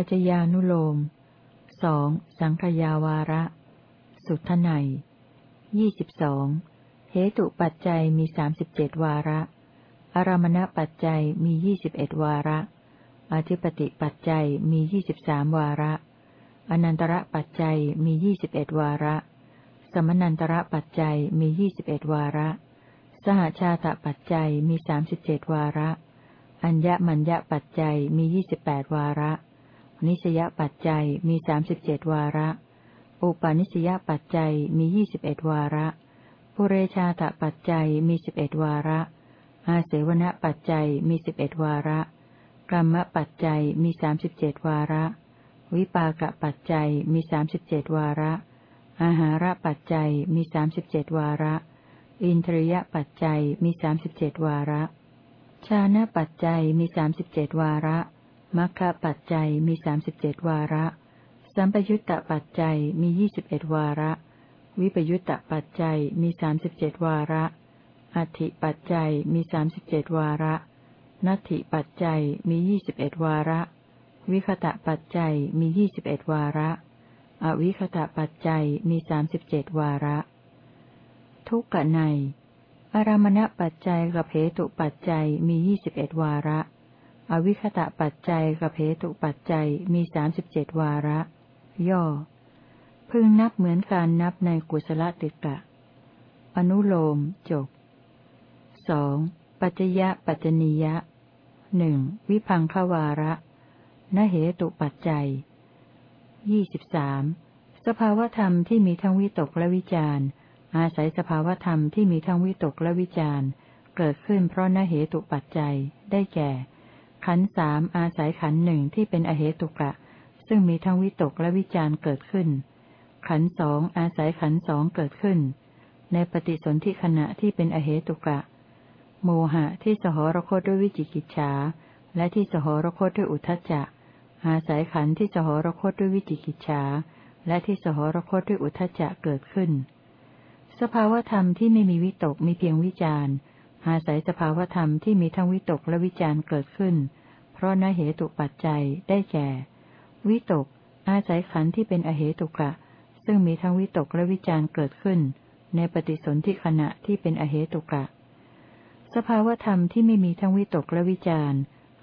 ปัจจญานุโลมสองสังขยาวาระ สุทไนยี่สิบสองเหตุปัจจัยมีสามสิบเจ็ดวาระ อารมณปัจจัยมียี่สิบเอ็ดวาระ อธิปติปัจจัยมียี่สิบสามวาระ อนันตระปัจจัยมียี่สิบเอ็ดวาระ สมนันตระปัจจัยมียี่สิบเอ็ดวาระ สหชาตปัจจัยมีสามสิบเจ็ดวาระ อัญญมัญญปัจจัยมียี่สิบแปดวาระ นิสยปัจจัยมีสามสิบเจ็ดวาระ อุปาณิสยปัจจัยมียี่สิบเอ็ดวาระปุเรชาตปัจจัยมีสิบเอ็ดวาระ อาเสวนปัจจัยมีสิบเอ็ดวาระกรรมปัจจัยมีสามสิบเจ็ดวาระ วิปากปัจจัยมีสามสิบเจ็ดวาระ อาหารปัจจัยมีสามสิบเจ็ดวาระ อินทรียปัจจัยมีสามสิบเจ็ดวาระ ชานะปัจจัยมีสามสิบเจ็ดวาระ มัคคะปัจจัยมีสามสิบเจ็ดวาระ สัมปยุตตปัจจัยมียี่สิบเอ็ดวาระ วิปยุตตปัจจัยมีสามสิบเจ็ดวาระอัติปัจจัยมีสามสิบเจ็ดวาระ นัตถิปัจจัยมียี่สิบเอ็ดวาระ วิคตะปัจจัยมียี่สิบเอ็ดวาระ อวิคตะปัจจัยมีสามสิบเจ็ดวาระ ทุกกะในอารามณปัจจัยกับเหตุปัจจัยมียี่สิบเอ็ดวาระ อวิคตะปัจจัยกับเหตุปัจจัยมีสามสิบเจ็ดวาระ ย่อ พึงนับเหมือนการนับในกุศลติกะ อนุโลมจบสองปัจจยะปัจจนียะหนึ่งวิพังขวาระนเหตุปัจจัยยี่สิบสามสภาวธรรมที่มีทั้งวิตกและวิจารอาศัยสภาวธรรมที่มีทั้งวิตกและวิจารเกิดขึ้นเพราะนเหตุปัจจัยได้แก่ ขันสามอาศัยขันหนึ่งที่เป็นอเหตุกะ ซึ่งมีทั้งวิตกและวิจารเกิดขึ้น ขันสองอาศัยขันสองเกิดขึ้น ในปฏิสนธิขณะที่เป็นอเหตุกะ โมหะที่สหรคตด้วยวิจิกิจฉาและที่สหรคตด้วยอุทจจะ อาศัยขันที่สหรคตด้วยวิจิกิจฉาและที่สหรคตด้วยอุทจจะเกิดขึ้น สภาวธรรมที่ไม่มีวิตกมีเพียงวิจาร อาศัยสภาวธรรมที่มีทั้งวิตกและวิจารเกิดขึ้น เพราะนเหตุปัจจัยได้แก่ วิตก อาศัยขันธ์ที่เป็นอเหตุกะ ซึ่งมีทั้งวิตกและวิจารเกิดขึ้น ในปฏิสนธิขณะที่เป็นอเหตุกะ สภาวธรรมที่ไม่มีทั้งวิตกและวิจาร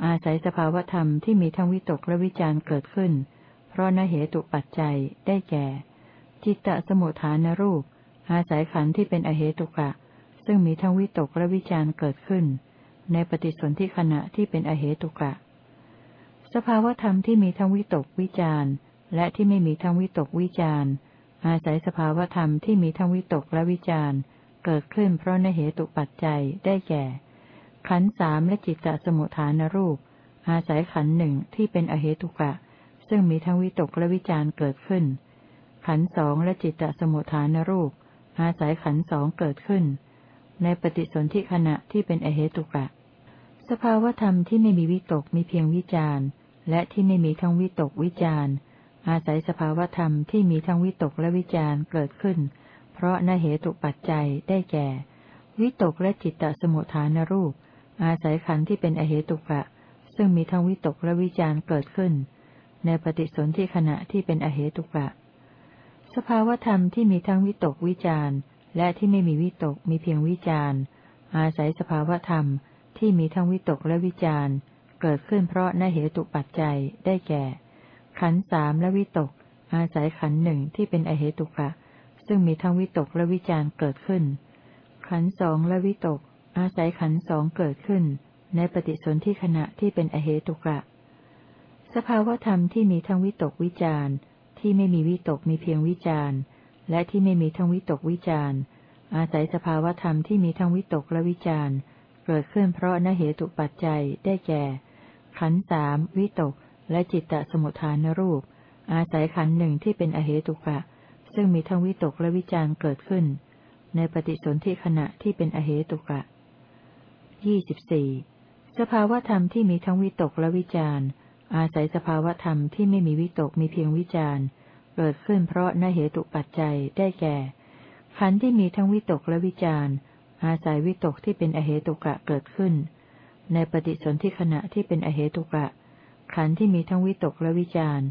อาศัยสภาวธรรมที่มีทั้งวิตกและวิจารเกิดขึ้น เพราะนเหตุปัจจัยได้แก่ จิตตสมุทฐานรูป อาศัยขันธ์ที่เป็นอเหตุกะ ซึ่งมีทั้งวิตกและวิจารเกิดขึ้น ในปฏิสนธิขณะที่เป็นอเหตุกะ สภาวธรรมที่มีทั้งวิตกวิจารและที่ไม่มีทั้งวิตกวิจารอาศัยสภาวธรรมที่มีทั้งวิตกและวิจารเกิดขึ้นเพราะในเหตุปัจจัยได้แก่ ขันสามและจิตตสมุทฐานรูป อาศัยขันหนึ่งที่เป็นอเหตุกะ ซึ่งมีทั้งวิตกและวิจารเกิดขึ้น ขันสองและจิตตสมุทฐานรูปอาศัยขันสองเกิดขึ้น ในปฏิสนธิขณะที่เป็นอเหตุกะ สภาวธรรมที่ไม่มีวิตกมีเพียงวิจารและที่ไม่มีทั้งวิตกวิจารอาศัยสภาวธรรมที่มีทั้งวิตกและวิจารเกิดขึ้น เพราะนเหตุปัจจัยได้แก่ วิตกและจิตตสมุทฐานรูป อาศัยขันธ์ที่เป็นอเหตุกะ ซึ่งมีทั้งวิตกและวิจารเกิดขึ้น ในปฏิสนธิขณะที่เป็นอเหตุกะ สภาวธรรมที่มีทั้งวิตกวิจาร และที่ไม่มีวิตกมีเพียงวิจารอาศัยสภาวธรรมที่มีทั้งวิตกและวิจารเกิดขึ้นเพราะนเหตุปัจจัยได้แก่ ขันสามและวิตก อาศัยขันหนึ่งที่เป็นอเหตุกะ ซึ่งมีทั้งวิตกและวิจารเกิดขึ้น ขันสองและวิตก อาศัยขันสองเกิดขึ้น ในปฏิสนธิขณะที่เป็นอเหตุกะ สภาวธรรมที่มีทั้งวิตกวิจารที่ไม่มีวิตกมีเพียงวิจาร และที่ไม่มีทั้งวิตกวิจารอาศัยสภาวธรรมที่มีทั้งวิตกและวิจารเกิดขึ้นเพราะนเหตุปัจจัยได้แก่ ขันสามวิตก และจิตตสมุทฐานรูป อาศัยขันหนึ่งที่เป็นอเหตุกะ ซึ่งมีทั้งวิตกและวิจารเกิดขึ้น ในปฏิสนธิขณะที่เป็นอเหตุกะยี่สิบสี่สภาวธรรมที่มีทั้งวิตกและวิจารอาศัยสภาวธรรมที่ไม่มีวิตกมีเพียงวิจาร เกิดขึ้นเพราะนเหตุปัจจัยได้แก่ ขันธ์ที่มีทั้งวิตกและวิจารอาศัยวิตกที่เป็นอเหตุกะเกิดขึ้น ในปฏิสนธิขณะที่เป็นอเหตุกะ ขันธ์ที่มีทั้งวิตกและวิจาร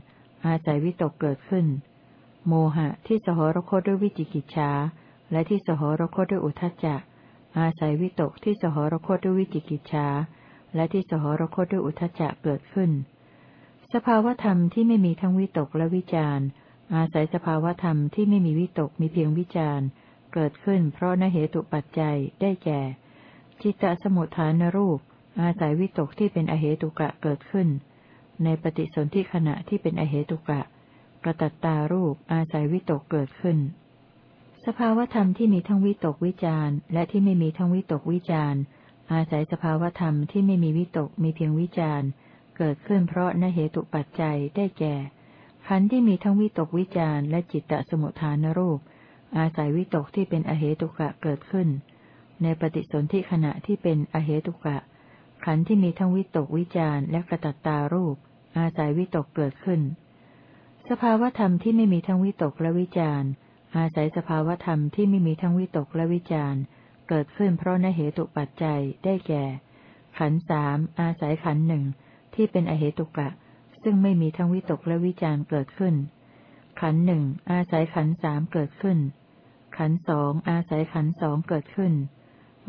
อาศัยวิตกเกิดขึ้น โมหะที่สหรคตด้วยวิจิกิจฉาและที่สหรคตด้วยอุทจจะ อาศัยวิตกที่สหรคตด้วยวิจิกิจฉาและที่สหรคตด้วยอุทจจะเกิดขึ้น สภาวธรรมที่ไม่มีทั้งวิตกและวิจาร อาศัยสภาวธรรมที่ไม่มีวิตกมีเพียงวิจารเกิดขึ้นเพราะนเหตุปัจจัยได้แก่ จิตตสมุทฐานรูป อาศัยวิตกที่เป็นอเหตุกะเกิดขึ้น ในปฏิสนธิขณะที่เป็นอเหตุกะกระตัตตารูปอาศัยวิตกเกิดขึ้น สภาวธรรมที่มีทั้งวิตกวิจารและที่ไม่มีทั้งวิตกวิจารอาศัยสภาวธรรมที่ไม่มีวิตกมีเพียงวิจารเกิดขึ้นเพราะนเหตุปัจจัยได้แก่ ขันธ์ที่มีทั้งวิตกวิจารและจิตตสมุทฐานรูป อาศัยวิตกที่เป็นอเหตุกะเกิดขึ้น ในปฏิสนธิขณะที่เป็นอเหตุกะ ขันธ์ที่มีทั้งวิตกวิจารและกระตัตตารูป อาศัยวิตกเกิดขึ้น สภาวธรรมที่ไม่มีทั้งวิตกและวิจารอาศัยสภาวธรรมที่ไม่มีทั้งวิตกและวิจารเกิดขึ้นเพราะนเหตุปัจจัยได้แก่ ขันสามอาศัยขันหนึ่งที่เป็นอเหตุกะ ซึ่งไม่มีทั้งวิตกและวิจารเกิดขึ้น ขันหนึ่งอาศัยขันสามเกิดขึ้น ขันสองอาศัยขันสองเกิดขึ้น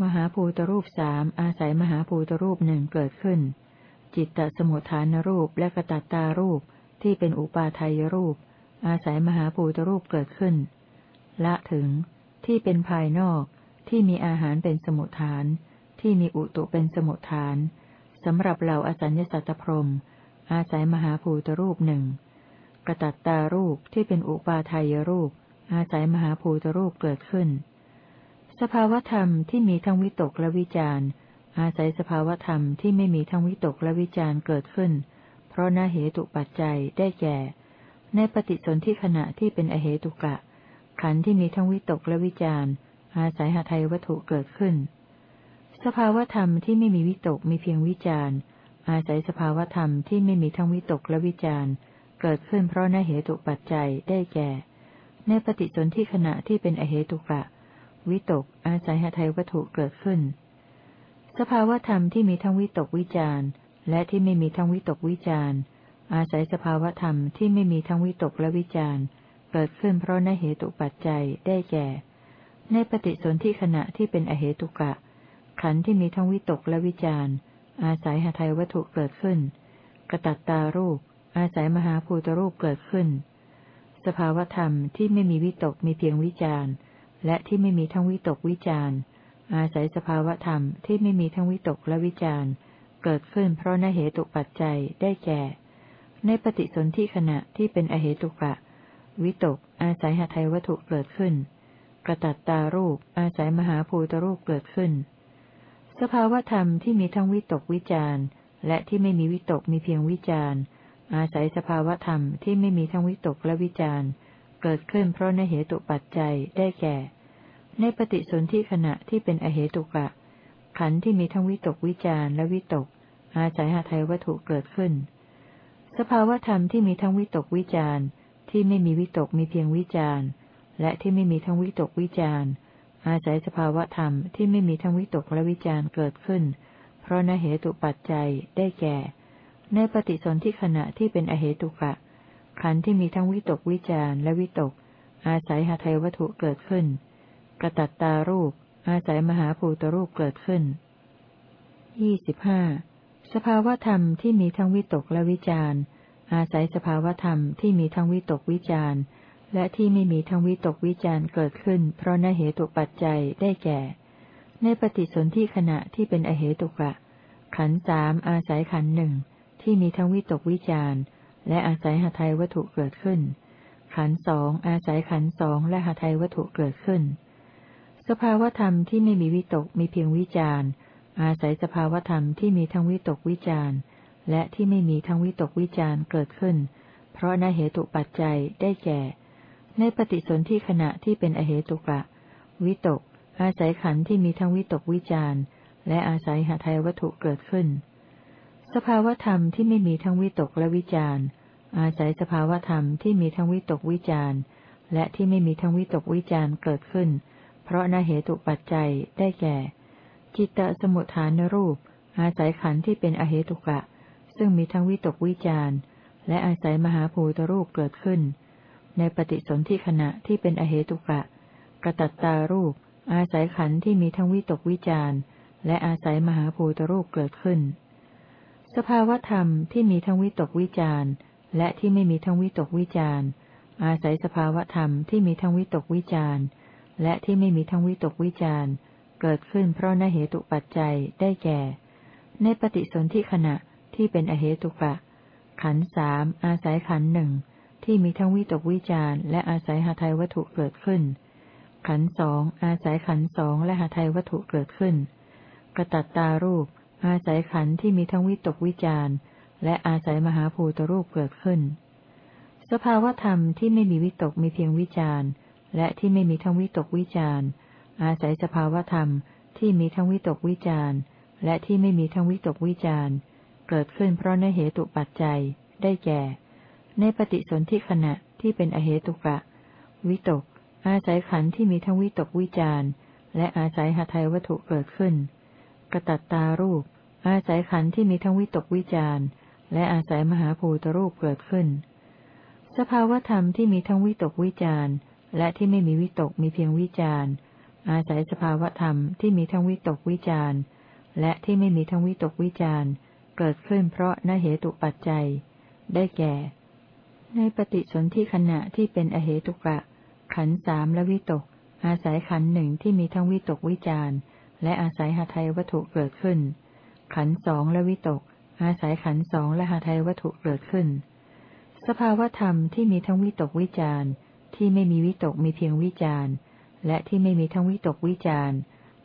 มหาภูตรูปสามอาศัยมหาภูตรูปหนึ่งเกิดขึ้น จิตตสมุทฐานรูปและกระตัตตารูปที่เป็นอุปาทายรูป อาศัยมหาภูตรูปเกิดขึ้น ละถึงที่เป็นภายนอกที่มีอาหารเป็นสมุทฐาน ที่มีอุตุเป็นสมุทฐานสำหรับเหล่าอสัญญสัตตพรม อาศัยมหาภูตรูปหนึ่งกระตัตตารูปที่เป็นอุปาทายรูป อาศัยมหาภูตรูปเกิดขึ้น สภาวธรรมที่มีทั้งวิตกและวิจารอาศัยสภาวธรรมที่ไม่มีทั้งวิตกและวิจารเกิดขึ้น เพราะนาเหตุปัจจัยได้แก่ ในปฏิสนธิขณะที่เป็นอเหตุกะ ขันธ์ที่มีทั้งวิตกและวิจารอาศัยหาไทยวัตถุเกิดขึ้น สภาวธรรมที่ไม่มีวิตกมีเพียงวิจาร อาศัยสภาวธรรมที่ไม่มีทั้งวิตกและวิจารเกิดขึ้นเพราะนเหตุปัจจัยได้แก่ ในปฏิสนธิขณะที่เป็นอเหตุกะ วิตก อาศัยหทัยวัตถุเกิดขึ้น สภาวธรรมที่มีทั้งวิตกวิจารและที่ไม่มีทั้งวิตกวิจารอาศัยสภาวธรรมที่ไม่มีทั้งวิตกและวิจารเกิดขึ้นเพราะนเหตุปัจจัยได้แก่ ในปฏิสนธิขณะที่เป็นอเหตุกะ ขันธ์ที่มีทั้งวิตกและวิจาร อาศัยหทัยวัตถุเกิดขึ้น กระตัตตารูป อาศัยมหาภูตรูปเกิดขึ้น สภาวธรรมที่ไม่มีวิตกมีเพียงวิจารและที่ไม่มีทั้งวิตกวิจารอาศัยสภาวธรรมที่ไม่มีทั้งวิตกและวิจารเกิดขึ้นเพราะนเหตุปัจจัยได้แก่ ในปฏิสนธิขณะที่เป็นอเหตุกะ วิตก อาศัยหทัยวัตถุเกิดขึ้น กระตัตตารูป อาศัยมหาภูตรูปเกิดขึ้น สภาวธรรมที่มีทั้งวิตกวิจารและที่ไม่มีวิตกมีเพียงวิจารอาศัยสภาวธรรมที่ไม่มีทั้งวิตกและวิจารเกิดขึ้นเพราะในเหตุปัจจัยได้แก่ ในปฏิสนธิขณะที่เป็นอเหตุกะ ขันธ์ที่มีทั้งวิตกวิจารและวิตก อาศัยหาไทยวัตถุเกิดขึ้น สภาวธรรมที่มีทั้งวิตกวิจารที่ไม่มีวิตกมีเพียงวิจารและที่ไม่มีทั้งวิตกวิจาร อาศัยสภาวธรรมที่ไม่มีทั้งวิตกและวิจารเกิดขึ้น เพราะนเหตุปัจจัยได้แก่ ในปฏิสนธิขณะที่เป็นอเหตุกะ ขันธ์ที่มีทั้งวิตกวิจารและวิตก อาศัยหาไทยวัตถุเกิดขึ้น กระตัตตารูป อาศัยมหาภูตรูปเกิดขึ้นยี่สิบห้าสภาวธรรมที่มีทั้งวิตกและวิจารอาศัยสภาวธรรมที่มีทั้งวิตกวิจาร และที่ไม่มีทั้งวิตกวิจารเกิดขึ้น เพราะนเหตุปัจจัยได้แก่ ในปฏิสนธิขณะที่เป็นอเหตุกะ ขันสามอาศัยขันหนึ่งที่มีทั้งวิตกวิจารและอาศัยหทัยวัตถุเกิดขึ้น ขันสองอาศัยขันสองและหทัยวัตถุเกิดขึ้น สภาวธรรมที่ไม่มีวิตกมีเพียงวิจารอาศัยสภาวธรรมที่มีทั้งวิตกวิจารและที่ไม่มีทั้งวิตกวิจารเกิดขึ้น เพราะนเหตุปัจจัยได้แก่ ในปฏิสนธิขณะที่เป็นอเหตุกะ วิตก อาศัยขันธ์ที่มีทั้งวิตกวิจารและอาศัยหาไทยวัตถุเกิดขึ้น สภาวธรรมที่ไม่มีทั้งวิตกและวิจารอาศัยสภาวธรรมที่มีทั้งวิตกวิจารและที่ไม่มีทั้งวิตกวิจารเกิดขึ้น เพราะนาเหตุปัจจัยได้แก่ จิตตสมุทฐานรูป อาศัยขันธ์ที่เป็นอเหตุกะ ซึ่งมีทั้งวิตกวิจารและอาศัยมหาภูตรูปเกิดขึ้น ในปฏิสนธิขณะที่เป็นอเหตุกะกระตัตตารูป อาศัยขันธ์ที่มีทั้งวิตกวิจารและอาศัยมหาภูตรูปเกิดขึ้น สภาวธรรมที่มีทั้งวิตกวิจารและที่ไม่มีทั้งวิตกวิจารอาศัยสภาวธรรมที่มีทั้งวิตกวิจารและที่ไม่มีทั้งวิตกวิจารเกิดขึ้นเพราะนเหตุปัจจัยได้แก่ ในปฏิสนธิขณะที่เป็นอเหตุกะขันสามอาศัยขันหนึ่ง ที่มีทั้งวิตกวิจารและอาศัยหาไทยวัตถุเกิดขึ้น ขันสองอาศัยขันสองและหาไทยวัตถุเกิดขึ้น กระตัตตารูป อาศัยขันที่มีทั้งวิตกวิจารและอาศัยมหาภูตรูปเกิดขึ้น สภาวธรรมที่ไม่มีวิตกมีเพียงวิจารและที่ไม่มีทั้งวิตกวิจารอาศัยสภาวธรรมที่มีทั้งวิตกวิจารและที่ไม่มีทั้งวิตกวิจารเกิดขึ้นเพราะในเหตุปัจจัยได้แก่ ในปฏิสนธิขณะที่เป็นอเหตุกะ วิตก อาศัยขันธ์ที่มีทั้งวิตกวิจารและอาศัยหทัยวัตถุเกิดขึ้น กระตัตตารูป อาศัยขันธ์ที่มีทั้งวิตกวิจารและอาศัยมหาภูตรูปเกิดขึ้น สภาวธรรมที่มีทั้งวิตกวิจารและที่ไม่มีวิตกมีเพียงวิจารอาศัยสภาวธรรมที่มีทั้งวิตกวิจารและที่ไม่มีทั้งวิตกวิจารเกิดขึ้นเพราะนเหตุปัจจัย ได้แก่ ในปฏิสนธิขณะที่เป็นอเหตุกะ ขันสามและวิตก อาศัยขันหนึ่งที่มีทั้งวิตกวิจารและอาศัยหาไทยวัตถุเกิดขึ้น ขันสองและวิตก อาศัยขันสองและหาไทยวัตถุเกิดขึ้น สภาวธรรมที่มีทั้งวิตกวิจารที่ไม่มีวิตกมีเพียงวิจารและที่ไม่มีทั้งวิตกวิจาร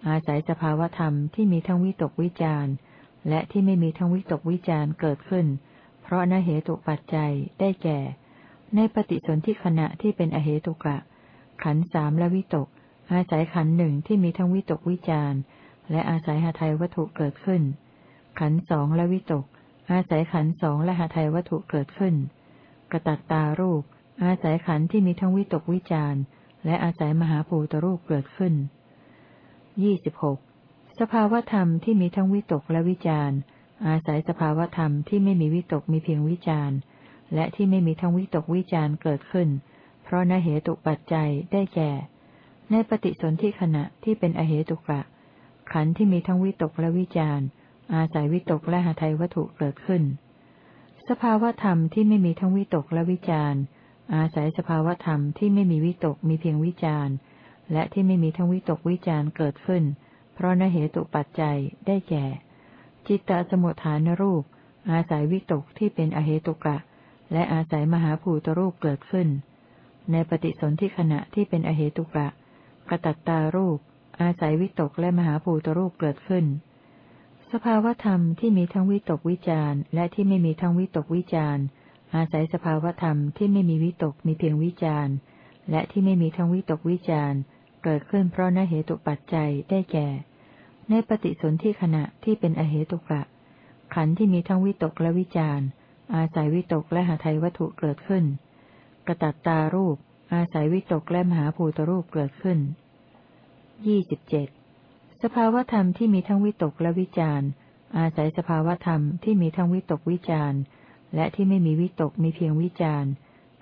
อาศัยสภาวธรรมที่มีทั้งวิตกวิจารและที่ไม่มีทั้งวิตกวิจารเกิดขึ้น ราะนเหตุปัจจัยได้แก่ ในปฏิสนธิขณะที่เป็นอเหตุกะ ขันสามและวิตก อาศัยขันหนึ่งที่มีทั้งวิตกวิจารและอาศัยหาไทยวัตถุเกิดขึ้น ขันสองและวิตก อาศัยขันสองและหาไทยวัตถุเกิดขึ้น กระตัตตารูป อาศัยขันที่มีทั้งวิตกวิจารและอาศัยมหาภูตรูปเกิดขึ้นยี่สิบหกสภาวธรรมที่มีทั้งวิตกและวิจาร อาศัยสภาวธรรมที่ไม่มีวิตกมีเพียงวิจารและที่ไม่มีทั้งวิตกวิจารเกิดขึ้น เพราะนเหตุปัจจัยได้แก่ ในปฏิสนธิขณะที่เป็นอเหตุกะ ขันธ์ที่มีทั้งวิตกและวิจารอาศัยวิตกและหาไทยวัตถุเกิดขึ้น สภาวธรรมที่ไม่มีทั้งวิตกและวิจารอาศัยสภาวธรรมที่ไม่มีวิตกมีเพียงวิจารและที่ไม่มีทั้งวิตกวิจารเกิดขึ้น เพราะนเหตุปัจจัยได้แก่ จิตตสมุทฐานรูป อาศัยวิตกที่เป็นอเหตุกะ และอาศัยมหาภูตรูปเกิดขึ้น ในปฏิสนธิขณะที่เป็นอเหตุกะกตัตตารูป อาศัยวิตกและมหาภูตรูปเกิดขึ้น สภาวธรรมที่มีทั้งวิตกวิจารและที่ไม่มีทั้งวิตกวิจารอาศัยสภาวธรรมที่ไม่มีวิตกมีเพียงวิจารและที่ไม่มีทั้งวิตกวิจารเกิดขึ้นเพราะนเหตุปัจจัยได้แก่ ในปฏิสนธิขณะที่เป็นอเหตุกะ ขันธ์ที่มีทั้งวิตกและวิจารอาศัยวิตกและหาไทยวัตถุเกิดขึ้น กระตัตตารูป อาศัยวิตกและมหาภูตรูปเกิดขึ้นยี่สิบเจ็ดสภาวธรรมที่มีทั้งวิตกและวิจารอาศัยสภาวธรรมที่มีทั้งวิตกวิจารและที่ไม่มีวิตกมีเพียงวิจาร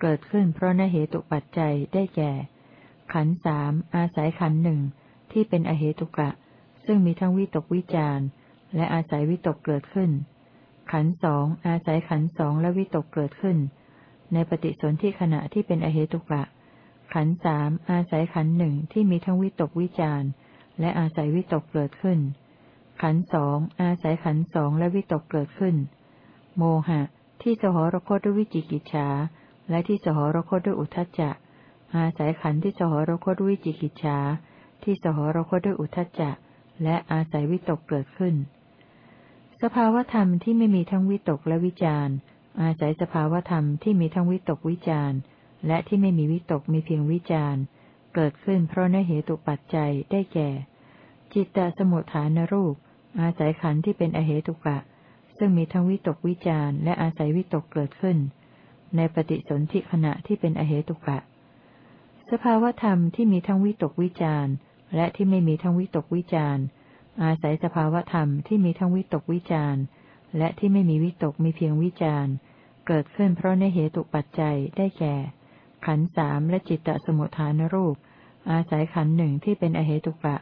เกิดขึ้นเพราะนเหตุปัจจัยได้แก่ ขันสามอาศัยขันหนึ่งที่เป็นอเหตุกะ ซึ่งมีทั้งวิตกวิจารและอาศัยวิตกเกิดขึ้น ขันสองอาศัยขันสองและวิตกเกิดขึ้น ในปฏิสนธิขณะที่เป็นอเหตุกะ ขันสามอาศัยขันหนึ่งที่มีทั้งวิตกวิจารและอาศัยวิตกเกิดขึ้น ขันสองอาศัยขันสองและวิตกเกิดขึ้น โมหะ ที่สหรคตด้วยวิจิกิจฉาและที่สหรคตด้วยอุทจจะ อาศัยขันที่สหรคตด้วยวิจิกิจฉาที่สหรคตด้วยอุทจจะ และอาศัยวิตกเกิดขึ้น สภาวธรรมที่ไม่มีทั้งวิตกและวิจารอาศัยสภาวธรรมที่มีทั้งวิตกวิจารและที่ไม่มีวิตกมีเพียงวิจารเกิดขึ้นเพราะเนเหตุปัจจัยได้แก่ จิตตสมุทฐานรูป อาศัยขันธ์ที่เป็นอเหตุกะ ซึ่งมีทั้งวิตกวิจารและอาศัยวิตกเกิดขึ้น ในปฏิสนธิขณะที่เป็นอเหตุกะ สภาวธรรมที่มีทั้งวิตกวิจาร และที่ไม่มีทั้งวิตกวิจารอาศัยสภาวธรรมที่มีทั้งวิตกวิจารและที่ไม่มีวิตกมีเพียงวิจาร์เกิดขึ้นเพราะในเหตุปัจจัยได้แก่ ขันสามและจิตตสมุทฐานรูป อาศัยขันหนึ่งที่เป็นอเหตุกะ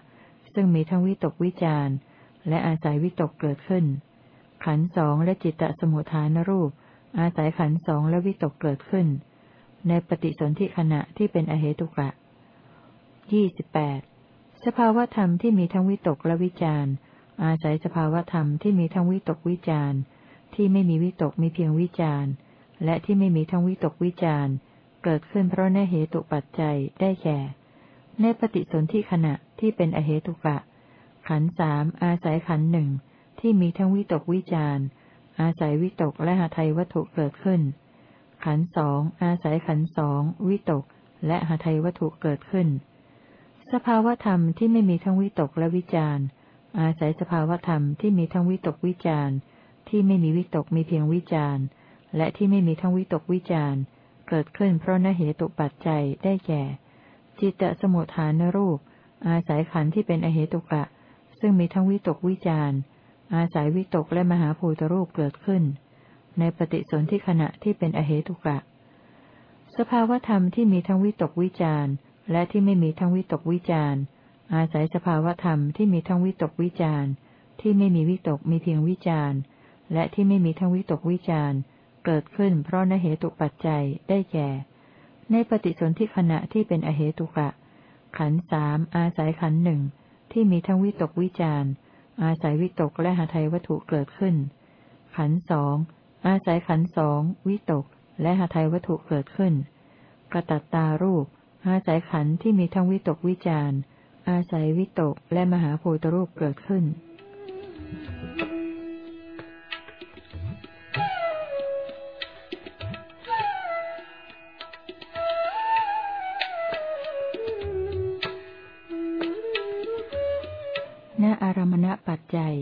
ซึ่งมีทั้งวิตกวิจาร์และอาศัยวิตกเกิดขึ้น ขันสองและจิตตสมุทฐานรูป อาศัยขันสองและวิตกเกิดขึ้น ในปฏิสนธิขณะที่เป็นอเหตุกะยี่สิบแปด สภาวธรรมที่มีทั้งวิตกและวิจารณ์ อาศัยสภาวธรรมที่มีทั้งวิตกวิจารณ์ ที่ไม่มีวิตกมีเพียงวิจารณ์ และที่ไม่มีทั้งวิตกวิจารณ์ เกิดขึ้นเพราะในเหตุปัจจัยได้แก่ ในปฏิสนธิขณะที่เป็นอเหตุกะ ขันสามอาศัยขันหนึ่งที่มีทั้งวิตกวิจารณ์ อาศัยวิตกและหาไทยวัตถุเกิดขึ้น ขันสองอาศัยขันสองวิตกและหาไทยวัตถุเกิดขึ้น สภาวธรรมที่ไม่มีทั้งวิตกและวิจารณ์ อาศัยสภาวธรรมที่มีทั้งวิตกวิจารณ์ ที่ไม่มีวิตกมีเพียงวิจารณ์ และที่ไม่มีทั้งวิตกวิจารณ์ เกิดขึ้นเพราะนเหตุปัจจัยได้แก่ จิตตสมุทฐานรูป อาศัยขันธ์ที่เป็นอเหตุกะ ซึ่งมีทั้งวิตกวิจารณ์ อาศัยวิตกและมหาภูตรูปเกิดขึ้น ในปฏิสนธิขณะที่เป็นอเหตุกะ สภาวธรรมที่มีทั้งวิตกวิจารณ์ และที่ไม่มีทั้งวิตกวิจารอาศัยสภาวธรรมที่มีทั้งวิตกวิจารที่ไม่มีวิตกมีเพียงวิจารและที่ไม่มีทั้งวิตกวิจารเกิดขึ้นเพราะนเหตุปัจจัยได้แก่ ในปฏิสนธิขณะที่เป็นอเหตุกะ ขันสามอาศัยขันหนึ่งที่มีทั้งวิตกวิจารอาศัยวิตกและหาไทยวัตถุเกิดขึ้น ขันสองอาศัยขันสองวิตกและหาไทยวัตถุเกิดขึ้นกระตัตตารูป อาศัยขันธ์ที่มีทั้งวิตกวิจารอาศัยวิตกและมหาภูตรูปเกิดขึ้น ณอารมณปัจจัย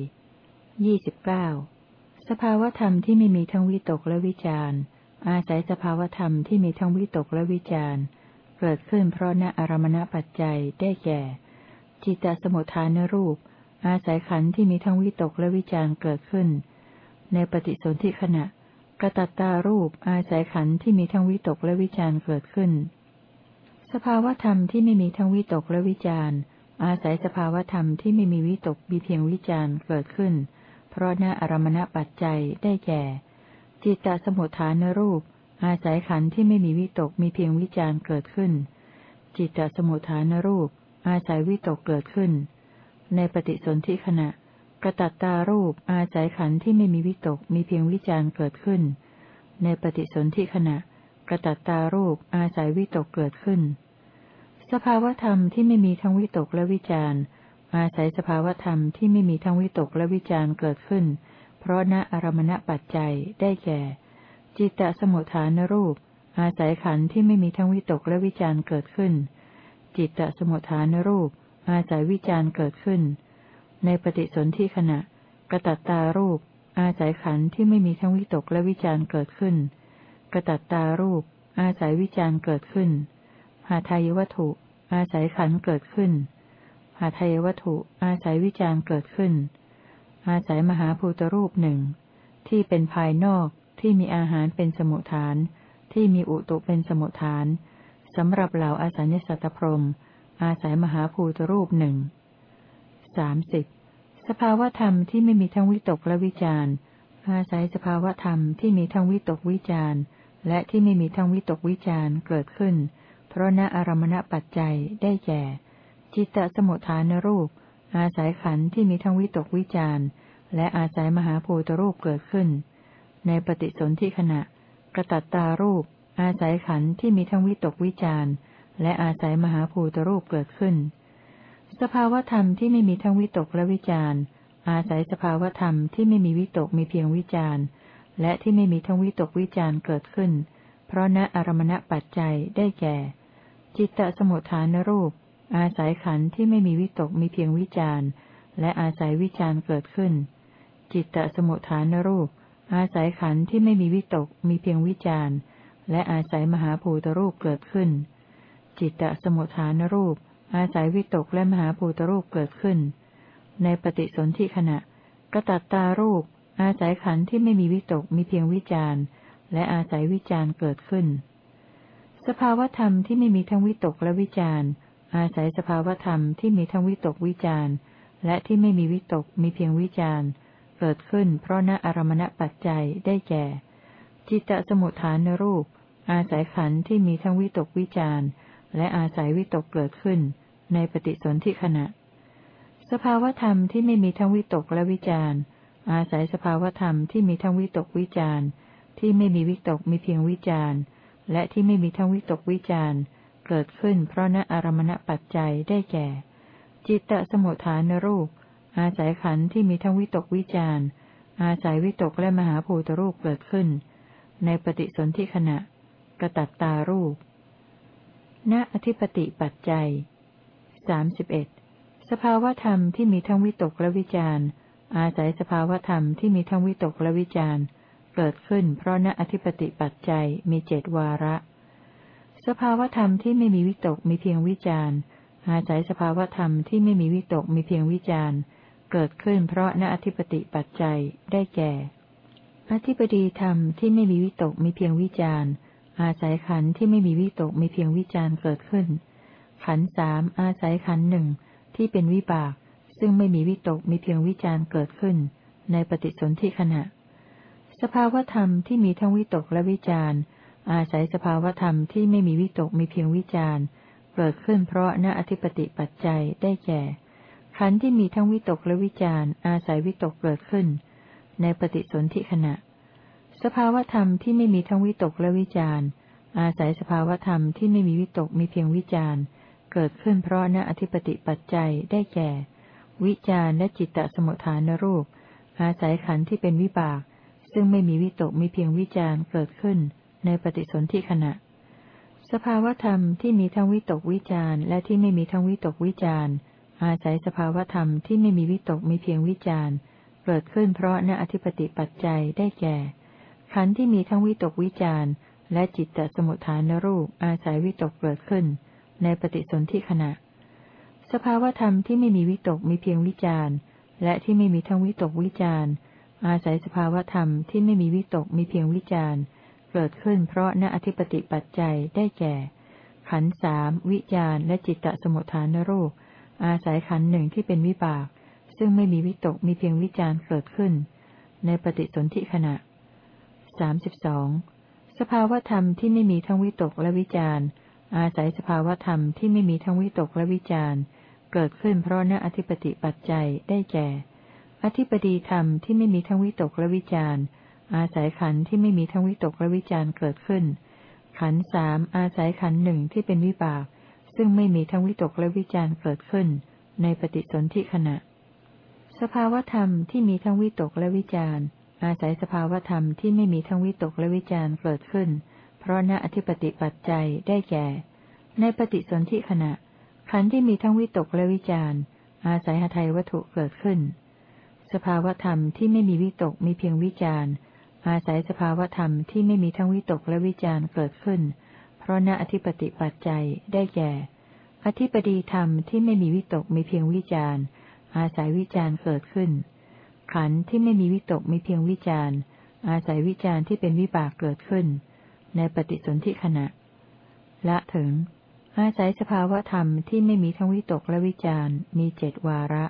ยี่สิบเก้าสภาวธรรมที่ไม่มีทั้งวิตกและวิจารอาศัยสภาวธรรมที่มีทั้งวิตกและวิจารเกิดขึ้นเพราะณอารมณปัจจัยได้แก่ จิตตสมุทฐานรูป อาศัยขันธ์ที่มีทั้งวิตกและวิจารเกิดขึ้น ในปฏิสนธิขณะกระตัตตารูปอาศัยขันธ์ที่มีทั้งวิตกและวิจารเกิดขึ้น สภาวธรรมที่ไม่มีทั้งวิตกและวิจารอาศัยสภาวธรรมที่ไม่มีวิตกมีเพียงวิจารเกิดขึ้น เพราะณอารมณปัจจัยได้แก่ จิตตสมุทฐานรูป อาศัยขันธ์ที่ไม่มีวิตกมีเพียงวิจารเกิดขึ้น จิตตสมุทฐานรูป อาศัยวิตกเกิดขึ้น ในปฏิสนธิขณะ กระตัตตารูป อาศัยขันธ์ที่ไม่มีวิตกมีเพียงวิจารเกิดขึ้น ในปฏิสนธิขณะ กระตัตตารูป อาศัยวิตกเกิดขึ้น สภาวธรรมที่ไม่มีทั้งวิตกและวิจารอาศัยสภาวธรรมที่ไม่มีทั้งวิตกและวิจารเกิดขึ้น เพราะณอารมณปัจจัยได้แก่ จิตตสมุทฐานรูป อาศัยขันธ์ที่ไม่มีทั้งวิตกและวิจารณ์เกิดขึ้น จิตตสมุทฐานรูป อาศัยวิจารณ์เกิดขึ้น ในปฏิสนธิขณะกระตัตตารูป อาศัยขันธ์ที่ไม่มีทั้งวิตกและวิจารณ์เกิดขึ้นกระตัตตารูป อาศัยวิจารณ์เกิดขึ้น หาทายวัตถุ อาศัยขันธ์เกิดขึ้น หาทายวัตถุ อาศัยวิจารณ์เกิดขึ้น อาศัยมหาภูตรูปหนึ่งที่เป็นภายนอก ที่มีอาหารเป็นสมุทฐาน ที่มีอุตุเป็นสมุทฐานสำหรับเหล่าอาศัยสัตพรมอาศัยมหาภูตรูปหนึ่งสามสิบสภาวธรรมที่ไม่มีทั้งวิตกและวิจารอาศัยสภาวธรรมที่มีทั้งวิตกวิจารและที่ไม่มีทั้งวิตกวิจารเกิดขึ้น เพราะณอารมณปัจจัยได้แก่ จิตตสมุทฐานรูป อาศัยขันธ์ที่มีทั้งวิตกวิจารและอาศัยมหาภูตรูปเกิดขึ้น ในปฏิสนธิขณะ กระตัตตารูป อาศัยขันธ์ที่มีทั้งวิตกวิจารและอาศัยมหาภูตรูปเกิดขึ้น สภาวธรรมที่ไม่มีทั้งวิตกและวิจารอาศัยสภาวธรรมที่ไม่มีวิตกมีเพียงวิจารและที่ไม่มีทั้งวิตกวิจารเกิดขึ้น เพราะณอารมณปัจจัยได้แก่ จิตตสมุทฐานรูป อาศัยขันธ์ที่ไม่มีวิตกมีเพียงวิจารและอาศัยวิจารเกิดขึ้น จิตตสมุทฐานรูป อาศัยขันธ์ที่ไม่มีวิตกมีเพียงวิจารณ์ และอาศัยมหาภูตรูปเกิดขึ้น จิตตสมุทฐานรูป อาศัยวิตกและมหาภูตรูปเกิดขึ้น ในปฏิสนธิขณะกระตัตตารูป อาศัยขันธ์ที่ไม่มีวิตกมีเพียงวิจารณ์ และอาศัยวิจารณ์เกิดขึ้น สภาวธรรมที่ไม่มีทั้งวิตกและวิจารณ์ อาศัยสภาวธรรมที่มีทั้งวิตกวิจารณ์ และที่ไม่มีวิตกมีเพียงวิจารณ์ เกิดขึ้นเพราะณอารมณปัจจัยได้แก่ จิตตสมุทฐานรูป อาศัยขันธ์ที่มีทั้งวิตกวิจารณ์และอาศัยวิตกเกิดขึ้น ในปฏิสนธิขณะ สภาวธรรมที่ไม่มีทั้งวิตกและวิจารณ์อาศัยสภาวธรรมที่มีทั้งวิตกวิจารณ์ที่ไม่มีวิตกมีเพียงวิจารณ์และที่ไม่มีทั้งวิตกวิจารณ์เกิดขึ้นเพราะณอารมณปัจจัยได้แก่ จิตตสมุทฐานรูป อาศัยขันธ์ที่มีทั้งวิตกวิจารณ์อาศัยวิตกและมหาภูตรูปเกิดขึ้น ในปฏิสนธิขณะ กระตัตตารูป ณอธิปติปัจจัยสามสิบเอ็ดสภาวธรรมที่มีทั้งวิตกและวิจารณ์อาศัยสภาวธรรมที่มีทั้งวิตกและวิจารณ์เกิดขึ้น เพราะณอธิปติปัจจัยมีเจดวาระ สภาวธรรมที่ไม่มีวิตกมีเพียงวิจารณ์อาศัยสภาวธรรมที่ไม่มีวิตกมีเพียงวิจารณ์ เกิดขึ้นเพราะณอธิปติปัจจัยได้แก่ อธิปดีธรรมที่ไม่มีวิตกมีเพียงวิจารณ์ อาศัยขันธ์ที่ไม่มีวิตกมีเพียงวิจารณ์เกิดขึ้น ขันธ์สามอาศัยขันธ์หนึ่งที่เป็นวิบาก ซึ่งไม่มีวิตกมีเพียงวิจารณ์เกิดขึ้น ในปฏิสนธิขณะ สภาวธรรมที่มีทั้งวิตกและวิจารณ์ อาศัยสภาวธรรมที่ไม่มีวิตกมีเพียงวิจารณ์ เกิดขึ้นเพราะณอธิปติปัจจัยได้แก่ ขันธ์ที่มีทั้งวิตกและวิจารณ์อาศัยวิตกเกิดขึ้น ในปฏิสนธิขณะ สภาวธรรมที่ไม่มีทั้งวิตกและวิจารณ์ อาศัยสภาวธรรมที่ไม่มีวิตกมีเพียงวิจารณ์ เกิดขึ้นเพราะณอธิปติปัจจัยได้แก่ วิจารและจิตตสมุทฐานรูป อาศัยขันธ์ที่เป็นวิบาก ซึ่งไม่มีวิตกมีเพียงวิจารเกิดขึ้น ในปฏิสนธิขณะ สภาวธรรมที่มีทั้งวิตกวิจารและที่ไม่มีทั้งวิตกวิจาร อาศัยสภาวธรรมที่ไม่มีวิตกมีเพียงวิจารเกิดขึ้นเพราะณอธิปติปัจจัยได้แก่ ขันธ์ที่มีทั้งวิตกวิจารและจิตตสมุทฐานรูปอาศัยวิตกเกิดขึ้น ในปฏิสนธิขณะ สภาวธรรมที่ไม่มีวิตกมีเพียงวิจารณ์ และที่ไม่มีทั้งวิตกวิจารณ์ อาศัยสภาวธรรมที่ไม่มีวิตกมีเพียงวิจารณ์ เกิดขึ้นเพราะณอธิปติปัจจัยได้แก่ ขันสามวิจารและจิตตสมุทฐานรูป อาศัยขันหนึ่งที่เป็นวิบาก ซึ่งไม่มีวิตกมีเพียงวิจารเกิดขึ้น ในปฏิสนธิขณะสามสิบสองสภาวธรรมที่ไม่มีทั้งวิตกและวิจารอาศัยสภาวธรรมที่ไม่มีทั้งวิตกและวิจารเกิดขึ้นเพราะณอธิปติปัจจัยได้แก่ อธิปดีธรรมที่ไม่มีทั้งวิตกและวิจารอาศัยขันที่ไม่มีทั้งวิตกและวิจารเกิดขึ้น ขันสามอาศัยขันหนึ่งที่เป็นวิบาก ซึ่งไม่มีทั้งวิตกและวิจารเกิดขึ้น ในปฏิสนธิขณะ สภาวธรรมที่มีทั้งวิตกและวิจารอาศัยสภาวธรรมที่ไม่มีทั้งวิตกและวิจารเกิดขึ้น เพราะณอธิปติปัจจัยได้แก่ ในปฏิสนธิขณะ ขันธ์ที่มีทั้งวิตกและวิจารอาศัยหทัยวัตถุเกิดขึ้น สภาวธรรมที่ไม่มีวิตกมีเพียงวิจารอาศัยสภาวธรรมที่ไม่มีทั้งวิตกและวิจารเกิดขึ้นเพราะณอธิปติปัจจัยได้แก่ อธิปดีธรรมที่ไม่มีวิตกมีเพียงวิจารอาศัยวิจารเกิดขึ้น ขันธ์ที่ไม่มีวิตกมีเพียงวิจารอาศัยวิจารที่เป็นวิบากเกิดขึ้น ในปฏิสนธิขณะ ละถึง อาศัยสภาวธรรมที่ไม่มีทั้งวิตกและวิจารมีเจดวาระ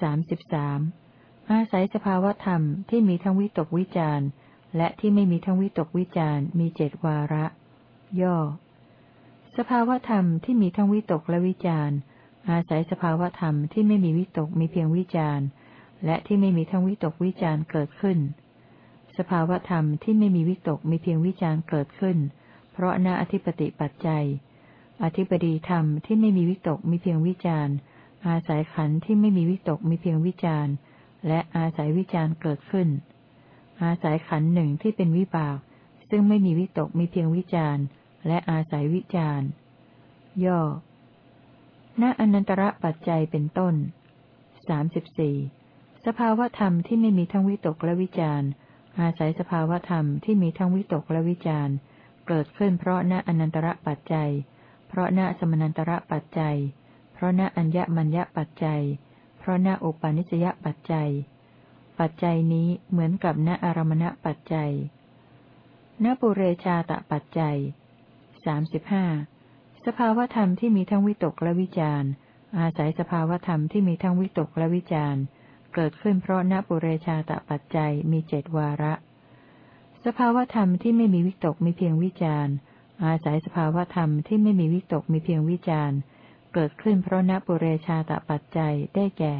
สามสิบสามอาศัยสภาวธรรมที่มีทั้งวิตกวิจารและที่ไม่มีทั้งวิตกวิจารมีเจดวาระ ย่อ สภาวธรรมที่มีทั้งวิตกและวิจารอาศัยสภาวธรรมที่ไม่มีวิตกมีเพียงวิจารและที่ไม่มีทั้งวิตกวิจารเกิดขึ้น สภาวธรรมที่ไม่มีวิตกมีเพียงวิจารเกิดขึ้น เพราะนาอธิปติปัจจัย อธิปดีธรรมที่ไม่มีวิตกมีเพียงวิจารณ์ อาศัยขันธ์ที่ไม่มีวิตกมีเพียงวิจารณ์ และอาศัยวิจารณ์เกิดขึ้นอาศัยขันหนึ่งที่เป็นวิบาก ซึ่งไม่มีวิตกมีเพียงวิจารณ์ และอาศัยวิจารณ์ย่อ ณอนันตระปัจจัยเป็นต้นสามสิบสี่สภาวธรรมที่ไม่มีทั้งวิตกและวิจาร์อาศัยสภาวธรรมที่มีทั้งวิตกและวิจาร์เกิดขึ้นเพราะณอนันตระปัจจัย เพราะณสมนันตระปัจจัย เพราะณอัญญมัญญปัจจัย เพราะณอุปาณิสยปัจจัย ปัจจัยนี้เหมือนกับณอารมณปัจจัยณปุเรชาตปัจจัย สามสิบห้าสภาวธรรมที่มีทั้งวิตกและวิจารอาศัยสภาวธรรมที่มีทั้งวิตกและวิจารเกิดขึ้นเพราะณปุเรชาตปัจจัยมีเจดวาระ สภาวธรรมที่ไม่มีวิตกมีเพียงวิจารอาศัยสภาวธรรมที่ไม่มีวิตกมีเพียงวิจารเกิดขึ้นเพราะณปุเรชาตปัจจัยได้แก่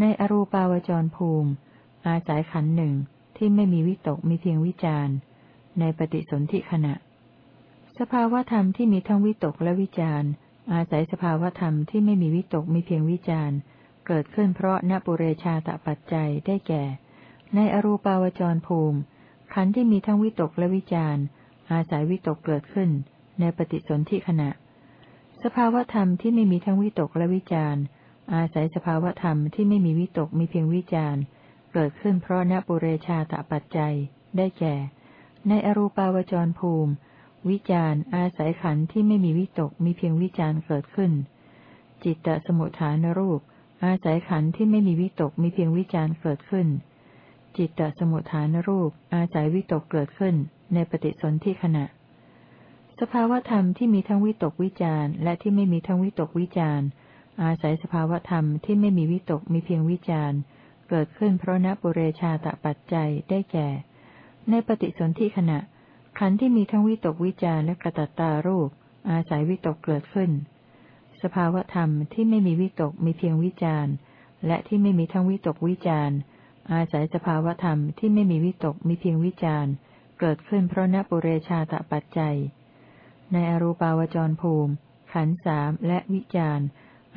ในอรูปาวจรภูมิ อาศัยขันหนึ่งที่ไม่มีวิตกมีเพียงวิจารในปฏิสนธิขณะ สภาวธรรมที่มีทั้งวิตกและวิจารอาศัยสภาวธรรมที่ไม่มีวิตกมีเพียงวิจารเกิดขึ้นเพราะนปุเรชาตปัจจัยได้แก่ ในอรูปาวจรภูมิ ขันธ์ที่มีทั้งวิตกและวิจารอาศัยวิตกเกิดขึ้น ในปฏิสนธิขณะ สภาวธรรมที่ไม่มีทั้งวิตกและวิจารอาศัยสภาวธรรมที่ไม่มีวิตกมีเพียงวิจารเกิดขึ้นเพราะนปุเรชาตปัจจัยได้แก่ ในอรูปาวจรภูมิ วิจารอาศัยขันธ์ที่ไม่มีวิตกมีเพียงวิจารเกิดขึ้น จิตตสมุทฐานรูป อาศัยขันธ์ที่ไม่มีวิตกมีเพียงวิจารเกิดขึ้น จิตตสมุทฐานรูป อาศัยวิตกเกิดขึ้น ในปฏิสนธิขณะ สภาวธรรมที่มีทั้งวิตกวิจารและที่ไม่มีทั้งวิตกวิจารอาศัยสภาวธรรมที่ไม่มีวิตกมีเพียงวิจารเกิดขึ้นเพราะนบุเรชาตปัจจัยได้แก่ ในปฏิสนธิขณะ ขันธ์ที่มีทั้งวิตกวิจารและกระตัตตารูป อาศัยวิตกเกิดขึ้น สภาวธรรมที่ไม่มีวิตกมีเพียงวิจารและที่ไม่มีทั้งวิตกวิจารอาศัยสภาวธรรมที่ไม่มีวิตกมีเพียงวิจารเกิดขึ้นเพราะนปุเรชาตปัจจัย ในอรูปาวจรภูมิ ขันสามและวิจาร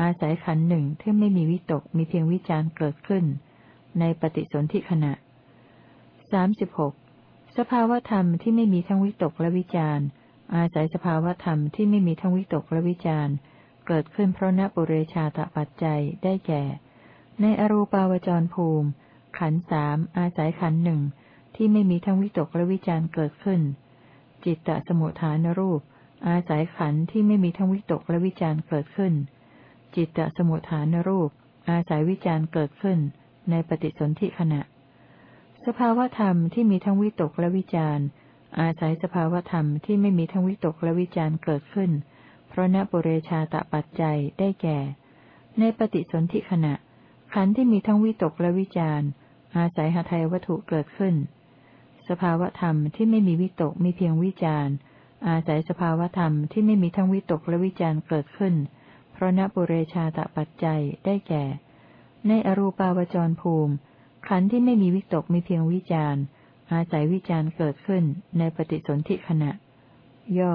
อาศัยขันหนึ่งที่ไม่มีวิตกมีเพียงวิจารเกิดขึ้น ในปฏิสนธิขณะสามสิบหก สภาวธรรมที่ไม่มีทั้งวิตกและวิจารณ์อาศัยสภาวธรรมที่ไม่มีทั้งวิตกและวิจารณ์เกิดขึ้นเพราะนปุเรชาตปัจจัยได้แก่ ในอรูปาวจรภูมิ ขันสามอาศัยขันหนึ่งที่ไม่มีทั้งวิตกและวิจารเกิดขึ้น จิตตสมุทฐานรูป อาศัยขันที่ไม่มีทั้งวิตกและวิจารเกิดขึ้น จิตตสมุทฐานรูป อาศัยวิจารเกิดขึ้น ในปฏิสนธิขณะ สภาวธรรมที่มีทั้งวิตกและวิจารอาศัยสภาวธรรมที่ไม่มีทั้งวิตกและวิจารเกิดขึ้น เพราะนปุเรชาตปัจจัยได้แก่ ในปฏิสนธิขณะ ขันธ์ที่มีทั้งวิตกและวิจารอาศัยหทัยวัตถุเกิดขึ้น สภาวธรรมที่ไม่มีวิตกมีเพียงวิจารอาศัยสภาวธรรมที่ไม่มีทั้งวิตกและวิจารเกิดขึ้น เพราะนปุเรชาตปัจจัยได้แก่ ในอรูปาวจรภูมิ ขันธ์ที่ไม่มีวิตกมีเพียงวิจารอาศัยวิจารเกิดขึ้นในปฏิสนธิขณะ ย่อ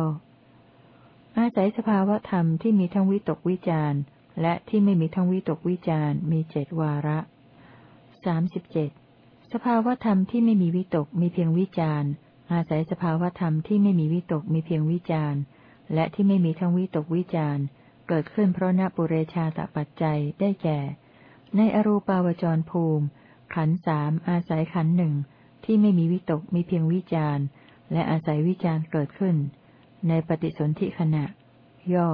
อาศัยสภาวธรรมที่มีทั้งวิตกวิจารและที่ไม่มีทั้งวิตกวิจารมีเจดวาระสามสิบเจ็ดสภาวธรรมที่ไม่มีวิตกมีเพียงวิจารอาศัยสภาวธรรมที่ไม่มีวิตกมีเพียงวิจารและที่ไม่มีทั้งวิตกวิจารเกิดขึ้นเพราะนปุเรชาตปัจจัยได้แก่ ในอรูปาวจรภูมิ ขันสามอาศัยขันหนึ่งที่ไม่มีวิตกมีเพียงวิจารและอาศัยวิจารเกิดขึ้น ในปฏิสนธิขณะ ย่อ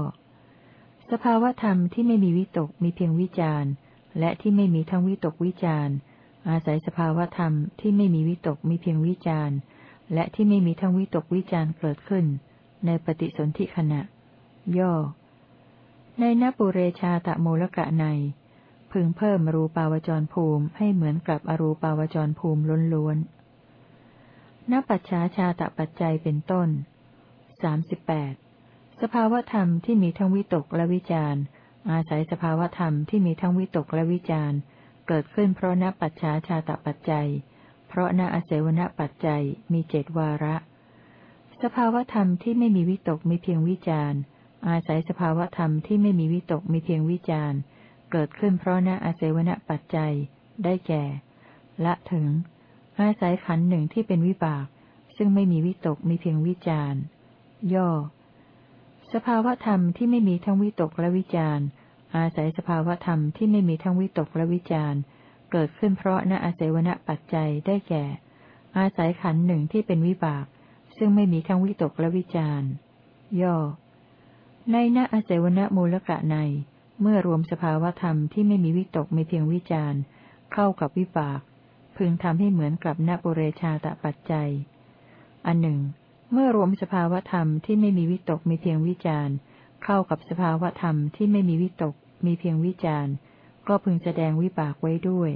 สภาวธรรมที่ไม่มีวิตกมีเพียงวิจารณ์และที่ไม่มีทั้งวิตกวิจารณ์อาศัยสภาวธรรมที่ไม่มีวิตกมีเพียงวิจารณ์และที่ไม่มีทั้งวิตกวิจารณ์เกิดขึ้น ในปฏิสนธิขณะ ย่อ ในนปุเรชาตะโมลกะใน พึงเพิ่มรูปาวจรภูมิให้เหมือนกับอรูปาวจรภูมิล้วนๆนปัจฉาชาตะปัจจัยเป็นต้นสามสิบแปดสภาวธรรมที่มีทั้งวิตกและวิจารอาศัยสภาวธรรมที่มีทั้งวิตกและวิจารเกิดขึ้นเพราะนปัจฉาชาตปัจจัย เพราะนอาศัยวณปัจจัยมีเจดวาระ สภาวธรรมที่ไม่มีวิตกมีเพียงวิจารอาศัยสภาวธรรมที่ไม่มีวิตกมีเพียงวิจาร เกิดขึ้นเพราะนอาศัยวณปัจจัย ได้แก่ ละถึง อาศัยขันหนึ่งที่เป็นวิบาก ซึ่งไม่มีวิตกมีเพียงวิจารย่อ สภาวธรรมที่ไม่มีทั้งวิตกและวิจารอาศัยสภาวธรรมที่ไม่มีทั้งวิตกและวิจารเกิดขึ้นเพราะณอาศัยวณปัจจัยได้แก่ อาศัยขันหนึ่งที่เป็นวิบาก ซึ่งไม่มีทั้งวิตกและวิจารย่อ ในณอาศัยวณมูลกะใน เมื่อรวมสภาวธรรมที่ไม่มีวิตกมีเพียงวิจารเข้ากับวิบาก พึงทำให้เหมือนกับนปุเรชาตปัจจัย อันหนึ่ง เมื่อรวมสภาวธรรมที่ไม่มีวิตกมีเพียงวิจารณ์ เข้ากับสภาวธรรมที่ไม่มีวิตกมีเพียงวิจารณ์ ก็พึงแสดงวิบากไว้ด้วย